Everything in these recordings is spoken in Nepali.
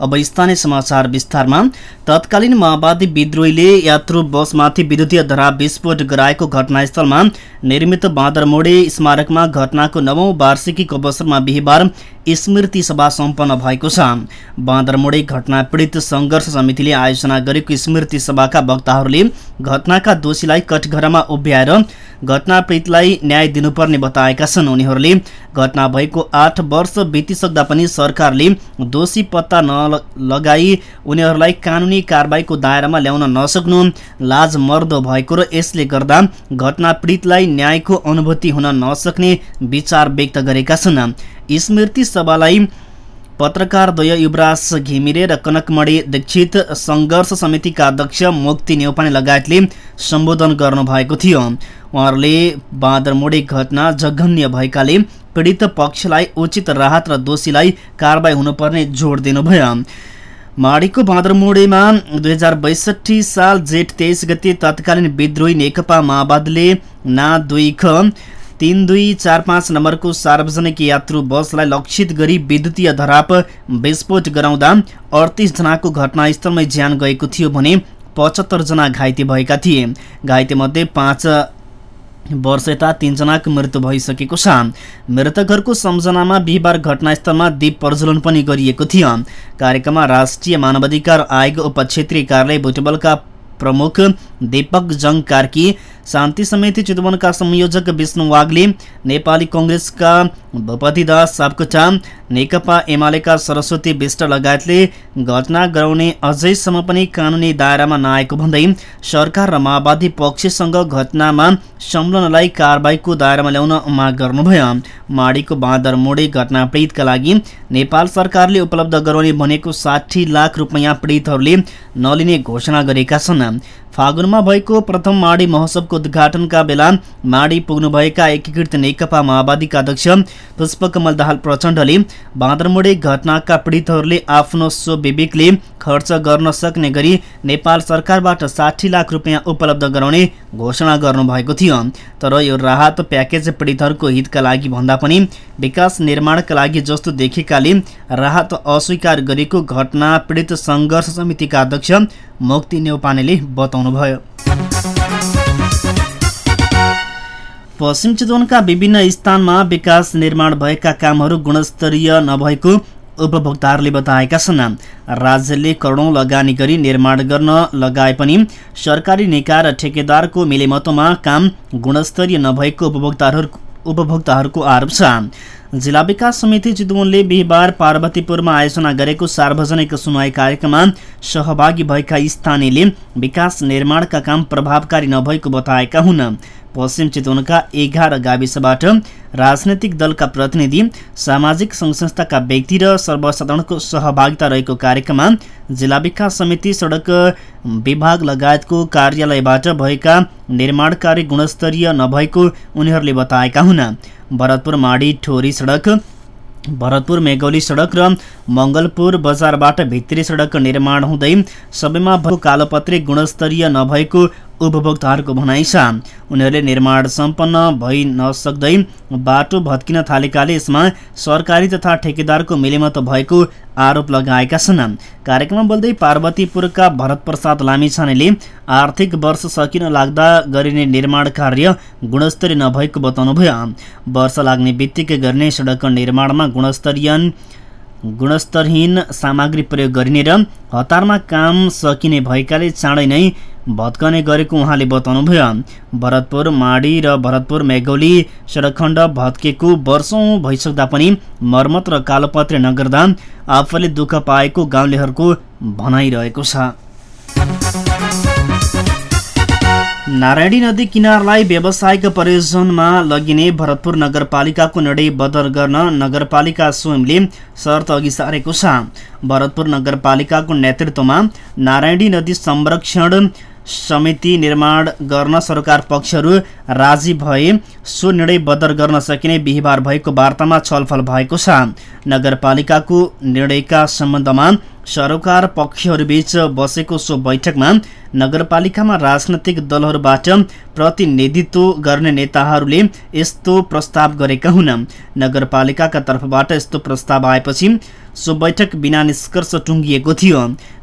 अब स्थानीय समाचार विस्तारमा। तत्कालीन माओवादी विद्रोहीले यात्रु बसमाथि विद्युतीय धरा विस्फोट गराएको घटनास्थलमा निर्मित बाँदरमोडे स्मारकमा घटनाको नवौं वार्षिकीको अवसरमा बिहिबार स्मृति सभा सम्पन्न भएको छ। बाँदरमोडे घटना पीडित सङ्घर्ष समितिले आयोजना गरेको स्मृति सभाका वक्ताहरूले घटनाका दोषीलाई कठघरामा उभ्याएर घटना पीडितलाई न्याय दिनुपर्ने बताएका छन्। उनीहरूले घटना भएको आठ वर्ष बितिसक्दा पनि सरकारले दोषी पत्ता नलगाई उनीहरूलाई कानुनी कारवाहीको दायरामा ल्याउन नसक्नु लाज मर्दो भएको र यसले गर्दा घटना पीडितलाई न्यायको अनुभूति हुन नसक्ने विचार व्यक्त गरेका छन्। स्मृति सभालाई पत्रकारद्वय युवराज घिमिरे र कनकमणि दीक्षित सङ्घर्ष समितिका अध्यक्ष मुक्ति नेौपाने लगायतले सम्बोधन गर्नुभएको थियो। उहाँहरूले बाँदरमोडे घटना जघन्य भएकाले पीडित पक्षलाई उचित राहत र दोषीलाई कारवाही हुनुपर्ने जोड दिनुभयो। माडीको बाँदरमोडेमा दुई हजार बैसठी साल जेठ तेइस गते तत्कालीन विद्रोही नेकपा माओवादीले ना दुई ख तिन दुई चार पाँच नम्बरको सार्वजनिक यात्रु बसलाई लक्षित गरी विद्युतीय धराप विस्फोट गराउँदा अडतिसजनाको घटनास्थलमै ज्यान गएको थियो भने पचहत्तरजना घाइते भएका थिए। घाइतेमध्ये पाँच वर्ष यता तिनजनाको मृत्यु भइसकेको छ। मृतकहरूको सम्झनामा बिहिबार घटनास्थलमा दीप प्रज्वलन पनि गरिएको थियो। कार्यक्रममा राष्ट्रिय मानवाधिकार आयोग उप क्षेत्रीय कार्यालय भुटेबलका प्रमुख दीपक जङ कार्की शान्ति समिति चितवनका संयोजक विष्णु वाग्ले नेपाली कङ्ग्रेसका भूपति दास सापकोटा नेकपा एमालेका सरस्वती विष्ट लगायतले घटना गराउने अझैसम्म पनि कानुनी दायरामा नआएको भन्दै सरकार र माओवादी पक्षसँग घटनामा संलग्नलाई कारवाहीको दायरामा ल्याउन माग गर्नुभयो। माडीको बाँदर मोडे घटना पीडितका लागि नेपाल सरकारले उपलब्ध गराउने भनेको साठी लाख रुपियाँ पीडितहरूले नलिने घोषणा गरेका छन्। फागुनमा भएको प्रथम माडी महोत्सवको उद्घाटनका बेला माडी पुग्नुभएका एकीकृत नेकपा माओवादीका अध्यक्ष पुष्पकमल दाहाल प्रचण्डले बाँदरमोडे घटनाका पीडितहरूले आफ्नो स्वविवेकले खर्च गर्न सक्ने गरी नेपाल सरकारबाट साठी लाख रुपियाँ उपलब्ध गराउने घोषणा गर्नुभएको थियो। तर यो राहत प्याकेज पीडितहरूको हितका लागि भन्दा पनि विकास निर्माणका लागि जस्तो देखेकाले राहत अस्वीकार गरेको घटना पीडित सङ्घर्ष समितिका अध्यक्ष मुक्ति नेौपानेले बताउनुभयो। पश्चिम चितवनका विभिन्न स्थानमा विकास निर्माण भएका कामहरू गुणस्तरीय नभएको उपभोक्ताहरूले बताएका छन्। राज्यले करोडौँ लगानी गरी निर्माण गर्न लगाए पनि सरकारी निकाय र ठेकेदारको मिलेमतोमा काम गुणस्तरीय नभएको उपभोक्ताहरू उपभोक्ताहरूको आरोप छ। जिल्ला विकास समिति चितवनले बिहिबार पार्वतीपुरमा आयोजना गरेको सार्वजनिक सुनवाई कार्यक्रममा सहभागी भएका स्थानीयले विकास निर्माणका काम प्रभावकारी नभएको बताएका हुन्। पश्चिम चितवनका एघार गाविसबाट राजनैतिक दलका प्रतिनिधि सामाजिक सङ्घ संस्थाका व्यक्ति र सर्वसाधारणको सहभागिता रहेको कार्यक्रममा जिल्ला विकास समिति सडक विभाग लगायतको कार्यालयबाट भएका निर्माण कार्य गुणस्तरीय नभएको उनीहरूले बताएका हुन्। भरतपुर माडी ठोरी सडक भरतपुर मेगौली सडक र मङ्गलपुर बजारबाट भित्री सडक निर्माण हुँदै सबैमा भएको कालोपत्री गुणस्तरीय नभएको उपभोक्ताहरूको भनाइ छ। उनीहरूले निर्माण सम्पन्न भइ नसक्दै बाटो भत्किन थालेकाले यसमा सरकारी तथा ठेकेदारको मिलेमत भएको आरोप लगाएका छन्। कार्यक्रममा बोल्दै पार्वतीपुरका भरत प्रसाद लामिछानेले आर्थिक वर्ष सकिन लाग्दा गरिने निर्माण कार्य गुणस्तरीय नभएको बताउनुभयो। वर्ष लाग्ने बित्तिकै गर्ने सडक निर्माणमा गुणस्तरीय गुणस्तरहीन सामग्री प्रयोग गरिने र हतारमा काम सकिने भएकाले चाँडै नै भत्कने गरेको उहाँले बताउनुभयो। भरतपुर माडी र भरतपुर मेघौली सडक खण्ड भत्केको वर्षौँ भइसक्दा पनि मर्मत र कालोपत्रे नगर्दा आफूले दुःख पाएको गाउँलेहरूको भनाइरहेको छ। नारायणी नदी किनारलाई व्यावसायिक प्रयोजनमा लगिने भरतपुर नगरपालिकाको निर्णय बदल गर्न नगरपालिका स्वयंले शर्त अघि सारेको छ। भरतपुर नगरपालिकाको नेतृत्वमा नारायणी नदी संरक्षण समिति निर्माण गर्न सरकार पक्षहरू राजी भए सो निर्णय बदर गर्न सकिने बिहिबार भएको वार्तामा छलफल भएको छ। नगरपालिकाको निर्णयका सम्बन्धमा सरकार पक्षहरूबीच बसेको सो बैठकमा नगरपालिकामा राजनैतिक दलहरूबाट प्रतिनिधित्व गर्ने नेताहरूले यस्तो प्रस्ताव गरेका हुन्। नगरपालिकाका तर्फबाट यस्तो प्रस्ताव आएपछि सो बैठक बिना निष्कर्ष टुङ्गिएको थियो।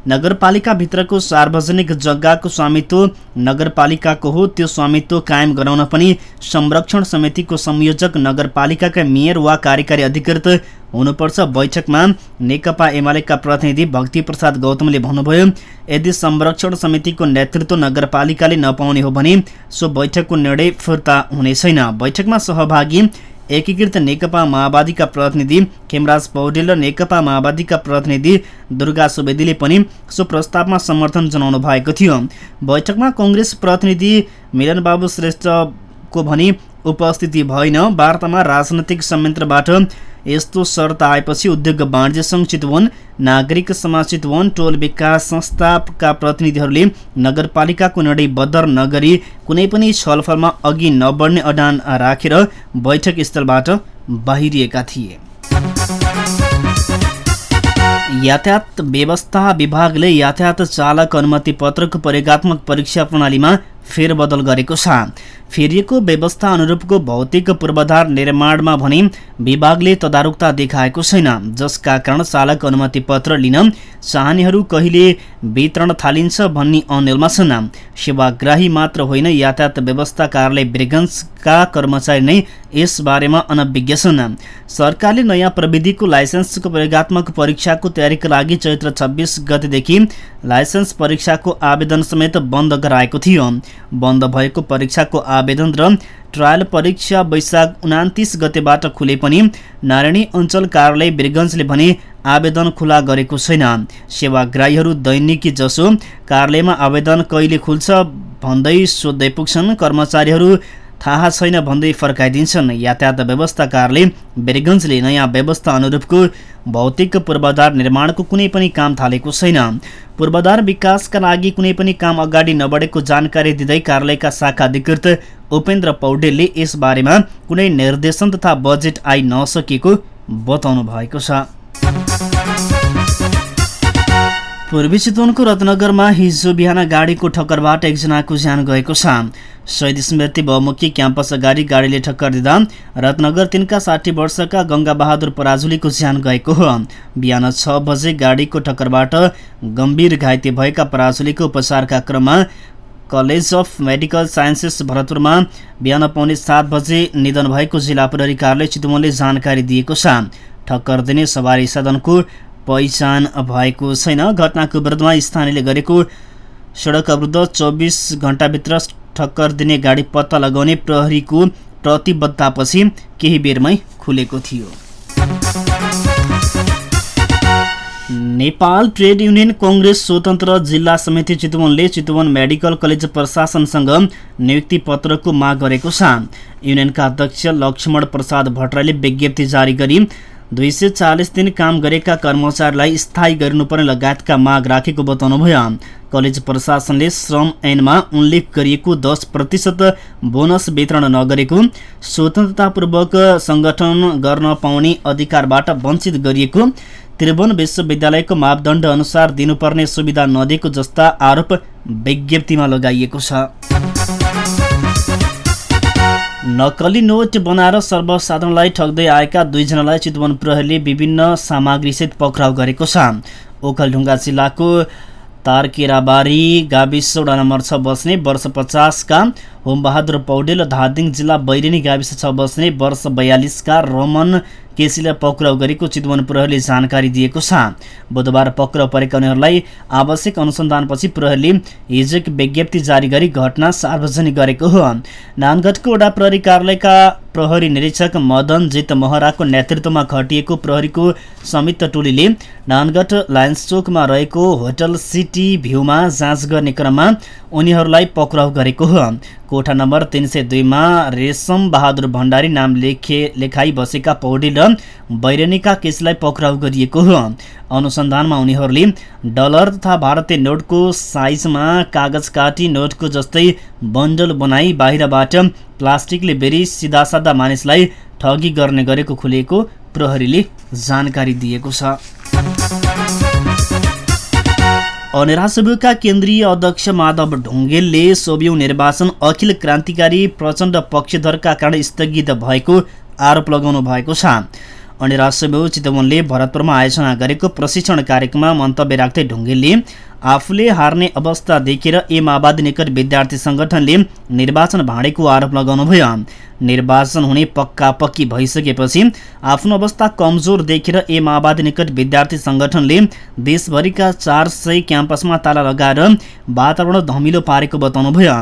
नगरपालिकाभित्रको सार्वजनिक जग्गाको स्वामित्व नगरपालिकाको हो त्यो स्वामित्व कायम गराउन पनि संरक्षण समितिको संयोजक नगरपालिकाका मेयर वा कार्यकारी अधिकृत हुनुपर्छ। बैठकमा नेकपा एमालेका प्रतिनिधि भक्ति प्रसाद गौतमले भन्नुभयो यदि संरक्षण समितिको नेतृत्व नगरपालिकाले नपाउने हो भने सो बैठकको निर्णय फिर्ता हुने छैन। बैठकमा सहभागी एकीकृत नेकपा माओवादीका प्रतिनिधि खेमराज पौडेल र नेकपा माओवादीका प्रतिनिधि दुर्गा सुवेदीले पनि सो प्रस्तावमा समर्थन जनाउनु भएको थियो। बैठकमा कङ्ग्रेस प्रतिनिधि मिलनबाबु श्रेष्ठको भनी उपस्थिति भएन। वार्तामा राजनैतिक संयन्त्रबाट यस्तो शर्त आएपछि उद्योग वाणिज्य सङ्घ चितवन नागरिक समाज चितवन टोल विकास संस्थाका प्रतिनिधिहरूले नगरपालिकाको निर्णय बदर नगरी कुनै पनि छलफलमा अघि नबढ्ने अडान राखेर बैठक स्थलबाट बाहिरिएका थिए। यातायात व्यवस्था विभागले यातायात चालक अनुमति पत्रको प्रयोगत्मक परीक्षा प्रणालीमा फेरबदल गरेको छ। फेरिएको व्यवस्था अनुरूपको भौतिक पूर्वाधार निर्माणमा भने विभागले तदारुकता देखाएको छैन। जसका कारण चालक अनुमति पत्र लिन चाहनेहरू कहिले वितरण थालिन्छ भन्ने अनिलमा छन्। सेवाग्राही मात्र होइन यातायात व्यवस्था कार्यालय ब्रिगन्सका कर्मचारी नै यसबारेमा अनभिज्ञ छन्। सरकारले नयाँ प्रविधिको लाइसेन्सको प्रयोगत्मक परीक्षाको तयारीका लागि चैत्र छब्बिस गतेदेखि लाइसेन्स परीक्षाको आवेदन समेत बन्द गराएको थियो। बन्द भएको परीक्षाको आवेदन र ट्रायल परीक्षा वैशाख उनातिस गतेबाट खुले पनि। नारायणी अञ्चल कार्यालय वीरगन्जले भने आवेदन खुला गरेको छैन। सेवाग्राहीहरू दैनिकी जसो। कार्यालयमा आवेदन कहिले खुल्छ भन्दै सोध्दै पुग्छन् कर्मचारीहरू। थाहा छैन भन्दै फर्काइदिन्छन्। यातायात व्यवस्था कार्यालय बेरगन्जले नयाँ व्यवस्था अनुरूपको भौतिक पूर्वाधार निर्माणको कुनै पनि काम थालेको छैन। पूर्वाधार विकासका लागि कुनै पनि काम अगाडि नबढेको जानकारी दिँदै कार्यालयका शाखा अधिकृत उपेन्द्र पौडेलले यसबारेमा कुनै निर्देशन तथा बजेट आइ नसकेको बताउनु भएको छ। पूर्वी चितवनको रत्नगरमा हिजो बिहान गाडीको ठक्करबाट एकजनाको ज्यान गएको छ। शहीद स्मृति बहुमुखी क्याम्पस अगाडि गाडीले ठक्कर दिँदा रत्नगर तिनका साठी वर्षका गङ्गा बहादुर पराजुलीको ज्यान गएको हो। बिहान छ बजे गाडीको ठक्करबाट गम्भीर घाइते भएका पराजुलीको उपचारका क्रममा कलेज अफ मेडिकल साइन्सेस भरतपुरमा बिहान पाउने सात बजे निधन भएको जिल्ला प्रहरी कार्यालय चितवनले जानकारी दिएको छ। ठक्कर दिने सवारी साधनको पहिचान भएको छैन। घटनाको विरुद्धमा स्थानीयले गरेको सडक अवरुद्ध चौबिस घण्टाभित्र ठक्कर दिने गाडी पत्ता लगाउने प्रहरीको प्रतिबद्धतापछि केही बेरमै खुलेको थियो। नेपाल ट्रेड युनियन कङ्ग्रेस स्वतन्त्र जिल्ला समिति चितवनले चितवन मेडिकल कलेज प्रशासनसँग नियुक्ति पत्रको माग गरेको छ। युनियनका अध्यक्ष लक्ष्मण प्रसाद भट्टराईले विज्ञप्ति जारी गरी दुई सय चालिस दिन काम गरेका कर्मचारीलाई स्थायी गर्नुपर्ने लगायतका माग राखेको बताउनुभयो कलेज प्रशासनले श्रम ऐनमा उल्लेख गरिएको दस प्रतिशत बोनस वितरण नगरेको स्वतन्त्रतापूर्वक सङ्गठन गर्न पाउने अधिकारबाट वञ्चित गरिएको त्रिभुवन विश्वविद्यालयको मापदण्ड अनुसार दिनुपर्ने सुविधा नदिएको जस्ता आरोप विज्ञप्तिमा लगाइएको छ। नक्कली नोट बनाएर सर्वसाधारणलाई ठग्दै आएका दुईजनालाई चितवन प्रहरीले विभिन्न सामग्रीसहित पक्राउ गरेको छ। ओखलढुङ्गा जिल्लाको तारकेराबारी गाविस वडा नम्बर छ बस्ने वर्ष पचासका होमबहादुर पौडेल धादिङ जिल्ला बैरिनी गाविस छ बस्ने वर्ष बयालिसका रमन केसीलाई पक्राउ गरेको चितवन प्रहरीले जानकारी दिएको छ। बुधबार पक्राउ परेका उनीहरूलाई आवश्यक अनुसन्धानपछि प्रहरीले हिजो विज्ञप्ति जारी गरी घटना सार्वजनिक गरेको हो। नानगढको वडा प्रहरी कार्यालयका प्रहरी निरीक्षक मदन जित महराको नेतृत्वमा घटिएको प्रहरीको संयुक्त टोलीले नानगढ लायन्स चोकमा रहेको होटल सिटी भ्यूमा जाँच गर्ने क्रममा उनीहरूलाई पक्राउ गरेको हो। कोठा नम्बर तिन सय दुईमा रेशम बहादुर भण्डारी नाम लेखे लेखाइ बसेका पौडेल र बैरनीका केसलाई पक्राउ गरिएको हो। अनुसन्धानमा उनीहरूले डलर तथा भारतीय नोटको साइजमा कागज काटी नोटको जस्तै बन्डल बनाई बाहिरबाट प्लास्टिकले बेरी सिधासादा मानिसलाई ठगी गर्ने गरेको खुलेको प्रहरीले जानकारी दिएको छ। अनेरा केन्द्रीय अध्यक्ष माधव ढुङ्गेलले सोभियौँ निर्वाचन अखिल क्रान्तिकारी प्रचण्ड पक्षधरका कारण स्थगित भएको आरोप लगाउनु भएको छ। अनेरा चितवनले भरतपुरमा आयोजना गरेको प्रशिक्षण कार्यक्रममा मन्तव्य राख्दै ढुङ्गेलले आफूले हार्ने अवस्था देखेर ए माओवादी निकट विद्यार्थी सङ्गठनले निर्वाचन भाँडेको आरोप लगाउनुभयो। निर्वाचन हुने पक्का पक्की भइसकेपछि आफ्नो अवस्था कमजोर देखेर ए माओवादी निकट विद्यार्थी सङ्गठनले देशभरिका चार सय क्याम्पसमा ताला लगाएर वातावरण धमिलो पारेको बताउनुभयो।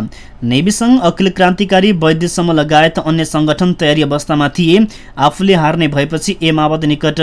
नेवी सङ्घ अखिल क्रान्तिकारी वैद्यसम्म लगायत अन्य सङ्गठन तयारी अवस्थामा थिए। आफूले हार्ने भएपछि ए माओवादी निकट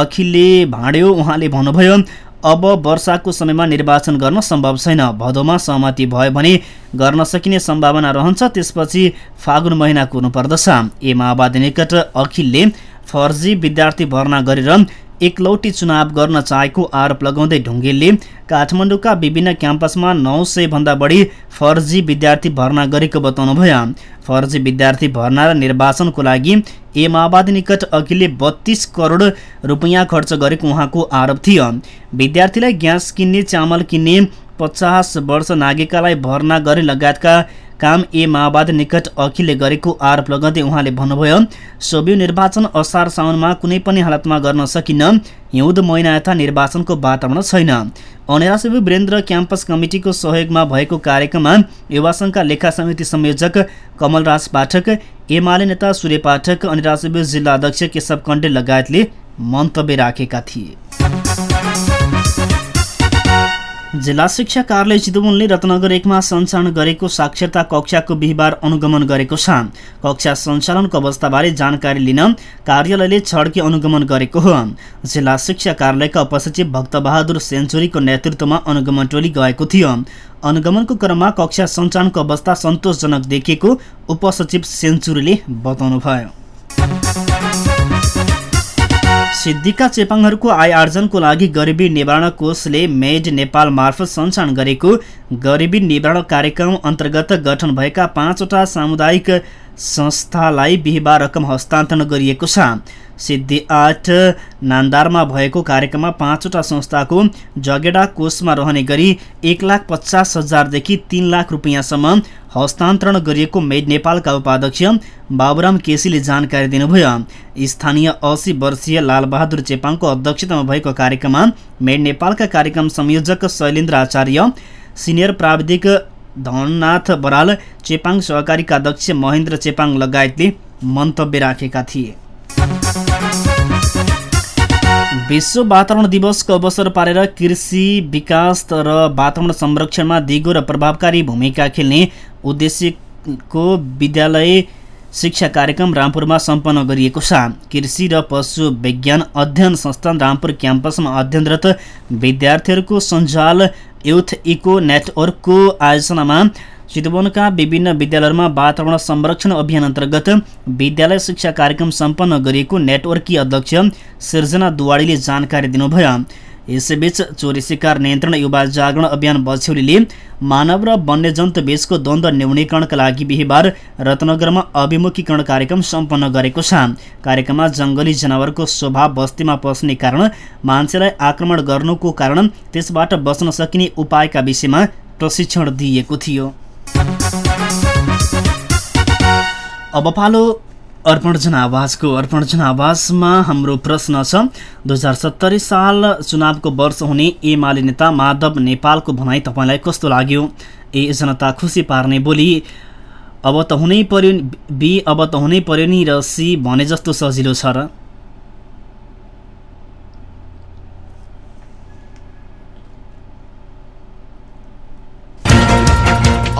अखिलले भाँड्यो उहाँले भन्नुभयो अब वर्षाको समयमा निर्वाचन गर्न सम्भव छैन। भदौमा सहमति भयो भने गर्न सकिने सम्भावना रहन्छ त्यसपछि फागुन महिना कुर्नुपर्दछ ए माओवादी निकट अखिलले फर्जी विद्यार्थी भर्ना गरेर एकलौटी चुनाव गर्न चाहेको आरोप लगाउँदै ढुङ्गेलले काठमाडौँका विभिन्न क्याम्पसमा नौ सय भन्दा बढी फर्जी विद्यार्थी भर्ना गरेको बताउनुभयो फर्जी विद्यार्थी भर्ना र निर्वाचनको लागि ए माओवादी निकट अघिल्ले बत्तीस करोड रुपियाँ खर्च गरेको उहाँको आरोप थियो। विद्यार्थीलाई ग्यास किन्ने चामल किन्ने पचास वर्ष नागेकालाई भर्ना गरे लगायतका काम ए माओवादी निकट अखिलले गरेको आरोप लगाउँदै उहाँले भन्नुभयो सोभि निर्वाचन असार साउनमा कुनै पनि हालतमा गर्न सकिन्न। हिउँद महिना यता निर्वाचनको वातावरण छैन। अनेरा सेवी वीरेन्द्र क्याम्पस कमिटीको सहयोगमा भएको कार्यक्रममा युवा सङ्घका लेखा समिति संयोजक कमलराज पाठक एमाले नेता सूर्य पाठक अनिरा जिल्ला अध्यक्ष केशव कण्डे लगायतले मन्तव्य राखेका थिए। जिल्ला शिक्षा कार्यालय चितवनले रत्नगर एकमा सञ्चालन गरेको साक्षरता कक्षाको बिहिबार अनुगमन गरेको छ। कक्षा सञ्चालनको अवस्थाबारे जानकारी लिन कार्यालयले छड्के अनुगमन गरेको हो। जिल्ला शिक्षा कार्यालयका उपसचिव भक्तबहादुर सेन्चुरीको नेतृत्वमा अनुगमन टोली गएको थियो। अनुगमनको क्रममा कक्षा सञ्चालनको अवस्था सन्तोषजनक देखिएको उपसचिव सेन्चुरीले बताउनुभयो। सिद्धिका चेपाङहरूको आय आर्जनको लागि गरिबी निवारण कोषले मेड नेपाल मार्फत सञ्चालन गरेको गरिबी निवारण कार्यक्रम अन्तर्गत गठन भएका पाँचवटा सामुदायिक संस्थालाई बिहिबार रकम हस्तान्तरण गरिएको छ। सिद्धि आठ नान्दारमा भएको कार्यक्रममा पाँचवटा संस्थाको जगेडा कोषमा रहने गरी एक लाख पचास हजारदेखि तिन लाख रुपियाँसम्म हस्तान्तरण गरिएको मेड नेपालका उपाध्यक्ष बाबुराम केसीले जानकारी दिनुभयो। स्थानीय असी वर्षीय लालबहादुर चेपाङको अध्यक्षतामा भएको कार्यक्रममा मेड नेपालका कार्यक्रम संयोजक शैलेन्द्र आचार्य सिनियर प्राविधिक धननाथ बराल चेपाङ सहकारीका अध्यक्ष महेन्द्र चेपाङ लगायतले मन्तव्य राखेका थिए। विश्व वातावरण दिवसको अवसर पारेर कृषि विकास र वातावरण संरक्षणमा दिगो र प्रभावकारी भूमिका खेल्ने उद्देश्यको विद्यालय शिक्षा कार्यक्रम रामपुरमा सम्पन्न गरिएको छ। कृषि र पशु विज्ञान अध्ययन संस्थान रामपुर क्याम्पसमा अध्ययनरत विद्यार्थीहरूको सञ्जाल युथ इको नेटवर्कको आयोजनामा चितवनका विभिन्न विद्यालयहरूमा वातावरण संरक्षण अभियान अन्तर्गत विद्यालय शिक्षा कार्यक्रम सम्पन्न गरिएको नेटवर्की अध्यक्ष सिर्जना दुवाडीले जानकारी दिनुभयो। यसैबीच चोरी शिकार नियन्त्रण युवा जागरण अभियान बछौलीले मानव र वन्यजन्तु बीचको द्वन्द्व न्यूनीकरणका लागि बिहिबार रत्नगरमा अभिमुखीकरण कार्यक्रम सम्पन्न गरेको छ। कार्यक्रममा जङ्गली जनावरको स्वभाव बस्तीमा पस्ने कारण मान्छेलाई आक्रमण गर्नुको कारण त्यसबाट बच्न सकिने उपायका विषयमा प्रशिक्षण दिइएको थियो। अब पालो अर्पण जनावाजको अर्पण जनावाजमा हाम्रो प्रश्न छ। दुई हजार सत्तरी साल चुनावको वर्ष हुने एमाले नेता माधव नेपालको भनाइ तपाईँलाई कस्तो लाग्यो? ए जनता खुसी पार्ने बोली। अब त हुनै पर्यो बी अब त हुनै पर्यो नि र सी भने जस्तो सजिलो छ र।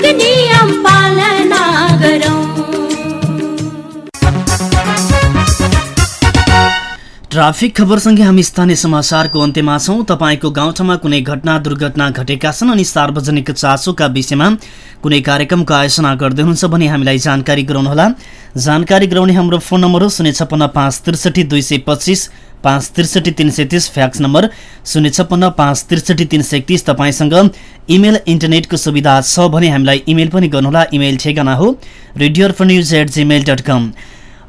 ट्राफिक नियम पालना ट्राफिक खबरसँगै हामी स्थानीय समाचारको अन्त्यमा छौँ। तपाईँको गाउँठाउँमा कुनै घटना दुर्घटना घटेका छन् अनि सार्वजनिक चासोका विषयमा कुनै कार्यक्रमको आयोजना गर्दै हुनुहुन्छ भने हामीलाई जानकारी गराउनुहोला। जानकारी गराउने हाम्रो फोन नम्बर हो शून्य छप्पन्न पाँच त्रिसठी दुई सय पच्चिस पाँच त्रिसठी तिन सय तिस फ्याक्स नम्बर शून्य छप्पन्न पाँच त्रिसठी तिन सय एकतिस। तपाईँसँग इमेल इन्टरनेटको सुविधा छ भने हामीलाई इमेल पनि गर्नुहोला। इमेल ठेगाना हो रेडियो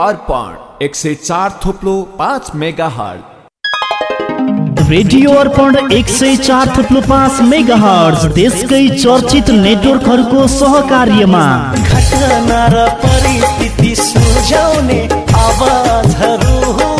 अर्पण एक सय चार थोप्लो पाँच मेगा रेडियो अर्पण एक सय चार थुप्लो पाँच मेगा देशकै चर्चित नेटवर्कहरूको सहकार्यमा। घटना र परिस्थिति सुझाउने आवाजहरू